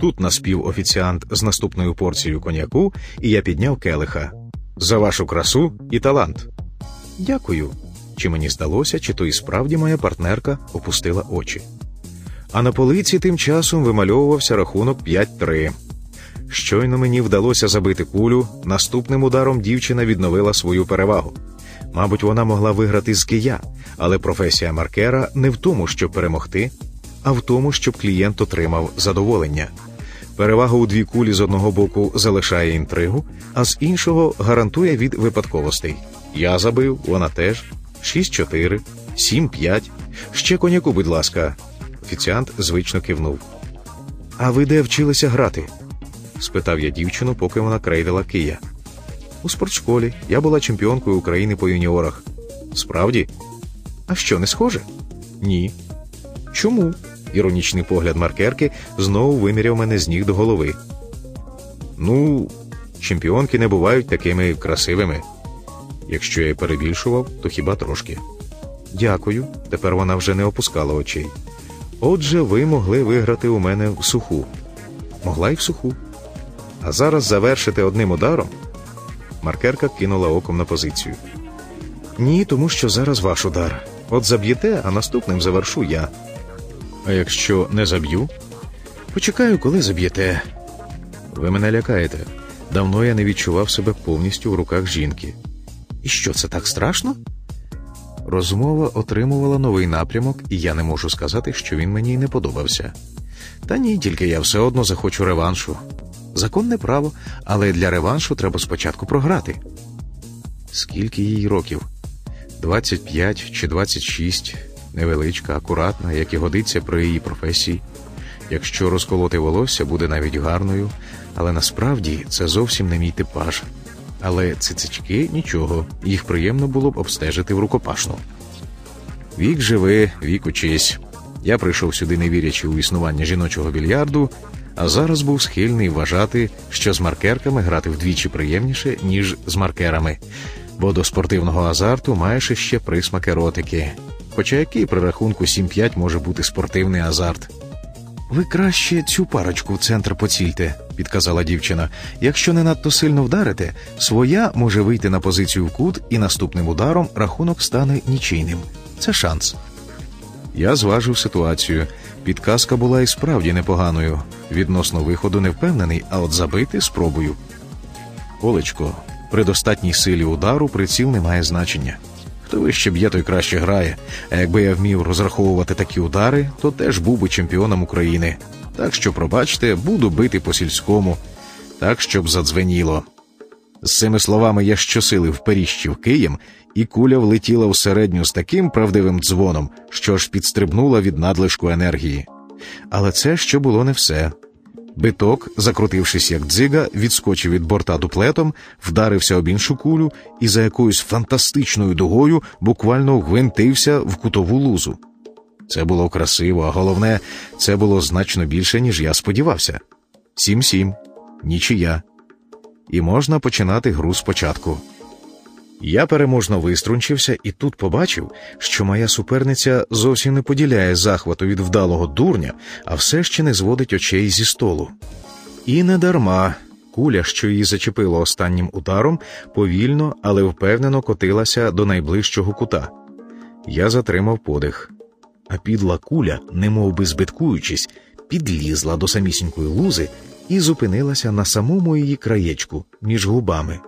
Тут наспів офіціант з наступною порцією коньяку, і я підняв келиха. За вашу красу і талант. Дякую. Чи мені здалося, чи то і справді моя партнерка опустила очі. А на полиці тим часом вимальовувався рахунок 5-3. Щойно мені вдалося забити кулю, наступним ударом дівчина відновила свою перевагу. Мабуть, вона могла виграти з кия, але професія маркера не в тому, щоб перемогти, а в тому, щоб клієнт отримав задоволення. Перевага у дві кулі з одного боку залишає інтригу, а з іншого гарантує від випадковостей. Я забив, вона теж. 6-4, 7-5. Ще коньяку, будь ласка. Офіціант звично кивнув. А ви де вчилися грати? спитав я дівчину, поки вона крейдила кия. У спортшколі я була чемпіонкою України по юніорах. Справді? А що, не схоже? Ні. Чому? Іронічний погляд маркерки знову виміряв мене з ніг до голови. Ну, чемпіонки не бувають такими красивими. Якщо я перебільшував, то хіба трошки. Дякую. Тепер вона вже не опускала очей. Отже, ви могли виграти у мене в суху. Могла й в суху. А зараз завершити одним ударом. Маркерка кинула оком на позицію. Ні, тому що зараз ваш удар. От заб'єте, а наступним завершу я. А якщо не заб'ю? Почекаю, коли заб'єте. Ви мене лякаєте. Давно я не відчував себе повністю в руках жінки. І що це так страшно? Розмова отримувала новий напрямок, і я не можу сказати, що він мені й не подобався. Та ні, тільки я все одно захочу реваншу. Законне право, але для реваншу треба спочатку програти. Скільки їй років? 25 чи 26, невеличка, акуратна, як і годиться при її професії. Якщо розколоти волосся, буде навіть гарною, але насправді це зовсім не мій типаж. Але цицички нічого, їх приємно було б обстежити в рукопашну. Вік живи, вік учись. Я прийшов сюди, не вірячи у існування жіночого більярду, а зараз був схильний вважати, що з маркерками грати вдвічі приємніше, ніж з маркерами, бо до спортивного азарту маєш іще присмак еротики. Хоча який при рахунку 7-5 може бути спортивний азарт. Ви краще цю парочку в центр поцільте, підказала дівчина. Якщо не надто сильно вдарите, своя може вийти на позицію в кут, і наступним ударом рахунок стане нічийним. Це шанс. Я зважив ситуацію. Підказка була і справді непоганою. Відносно виходу не впевнений, а от забити спробую. Олечко, при достатній силі удару приціл не має значення. Хто вище б'є, той краще грає. А якби я вмів розраховувати такі удари, то теж був би чемпіоном України. Так що, пробачте, буду бити по сільському, так щоб задзвеніло. З цими словами я щосили вперіщив києм, і куля влетіла в середню з таким правдивим дзвоном, що ж підстрибнула від надлишку енергії. Але це ще було не все. Биток, закрутившись як дзига, відскочив від борта дуплетом, вдарився об іншу кулю і за якоюсь фантастичною дугою буквально гвинтився в кутову лузу. Це було красиво, а головне, це було значно більше, ніж я сподівався. Сім-сім, нічия. І можна починати гру спочатку. Я переможно виструнчився і тут побачив, що моя суперниця зовсім не поділяє захвату від вдалого дурня, а все ще не зводить очей зі столу. І не дарма куля, що її зачепило останнім ударом, повільно, але впевнено котилася до найближчого кута. Я затримав подих, а підла куля, немов би збиткуючись, підлізла до самісінької лузи і зупинилася на самому її краєчку між губами.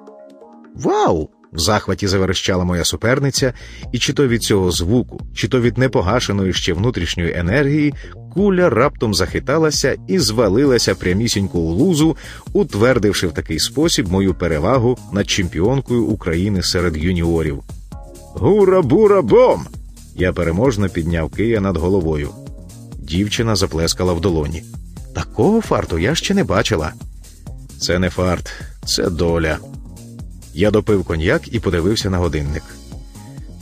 Вау! В захваті заверещала моя суперниця, і чи то від цього звуку, чи то від непогашеної ще внутрішньої енергії, куля раптом захиталася і звалилася прямісінько у лузу, утвердивши в такий спосіб мою перевагу над чемпіонкою України серед юніорів. Гура бура бом! Я переможно підняв кия над головою. Дівчина заплескала в долоні. Такого фарту я ще не бачила. Це не фарт, це доля. Я допив коньяк і подивився на годинник.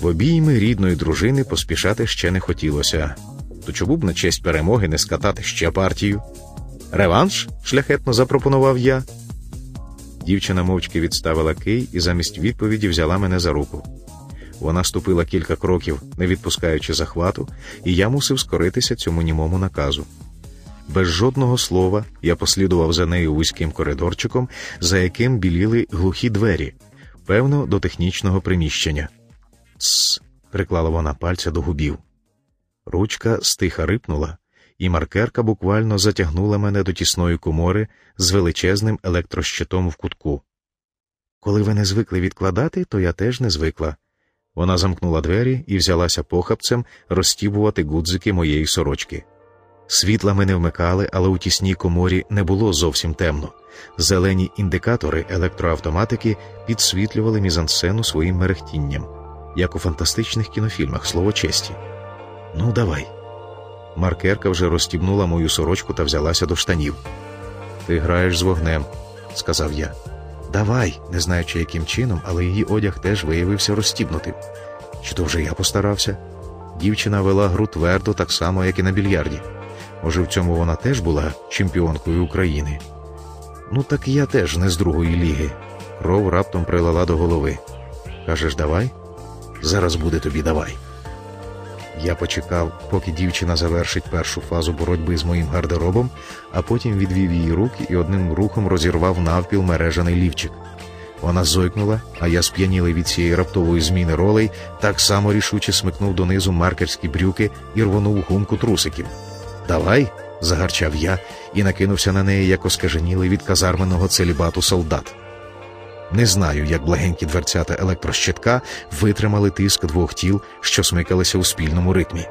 В обійми рідної дружини поспішати ще не хотілося. То чому б на честь перемоги не скатати ще партію? Реванш? шляхетно запропонував я. Дівчина мовчки відставила кий і замість відповіді взяла мене за руку. Вона ступила кілька кроків, не відпускаючи захвату, і я мусив скоритися цьому німому наказу. Без жодного слова я послідував за нею вузьким коридорчиком, за яким біліли глухі двері, певно, до технічного приміщення. Тсс, приклала вона пальця до губів. Ручка стиха рипнула, і маркерка буквально затягнула мене до тісної комори з величезним електрощитом в кутку. Коли ви не звикли відкладати, то я теж не звикла. Вона замкнула двері і взялася похапцем розтібувати гудзики моєї сорочки. Світла ми не вмикали, але у тісній коморі не було зовсім темно. Зелені індикатори електроавтоматики підсвітлювали мізансцену своїм мерехтінням, як у фантастичних кінофільмах слово честі. Ну, давай. Маркерка вже розстібнула мою сорочку та взялася до штанів. Ти граєш з вогнем, сказав я. Давай, не знаючи, яким чином, але її одяг теж виявився розстібнутим. Чи то вже я постарався? Дівчина вела гру твердо, так само, як і на більярді. Може, в цьому вона теж була чемпіонкою України? Ну, так я теж не з другої ліги. Кров раптом прилала до голови. Кажеш, давай? Зараз буде тобі давай. Я почекав, поки дівчина завершить першу фазу боротьби з моїм гардеробом, а потім відвів її руки і одним рухом розірвав навпіл мережаний лівчик. Вона зойкнула, а я, сп'янілий від цієї раптової зміни ролей, так само рішуче смикнув донизу маркерські брюки і рвонув гумку трусиків. Давай, загарчав я і накинувся на неї, як оскаженілий від казарменного целібату солдат. Не знаю, як благенькі дверцята електрощитка витримали тиск двох тіл, що смикалися у спільному ритмі.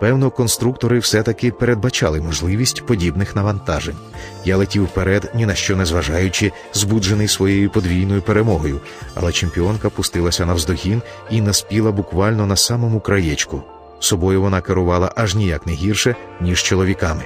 Певно, конструктори все-таки передбачали можливість подібних навантажень. Я летів вперед, ні на що не зважаючи, збуджений своєю подвійною перемогою, але чемпіонка пустилася навздогін і наспіла буквально на самому краєчку. Собою вона керувала аж ніяк не гірше, ніж чоловіками.